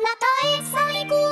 なたへ最高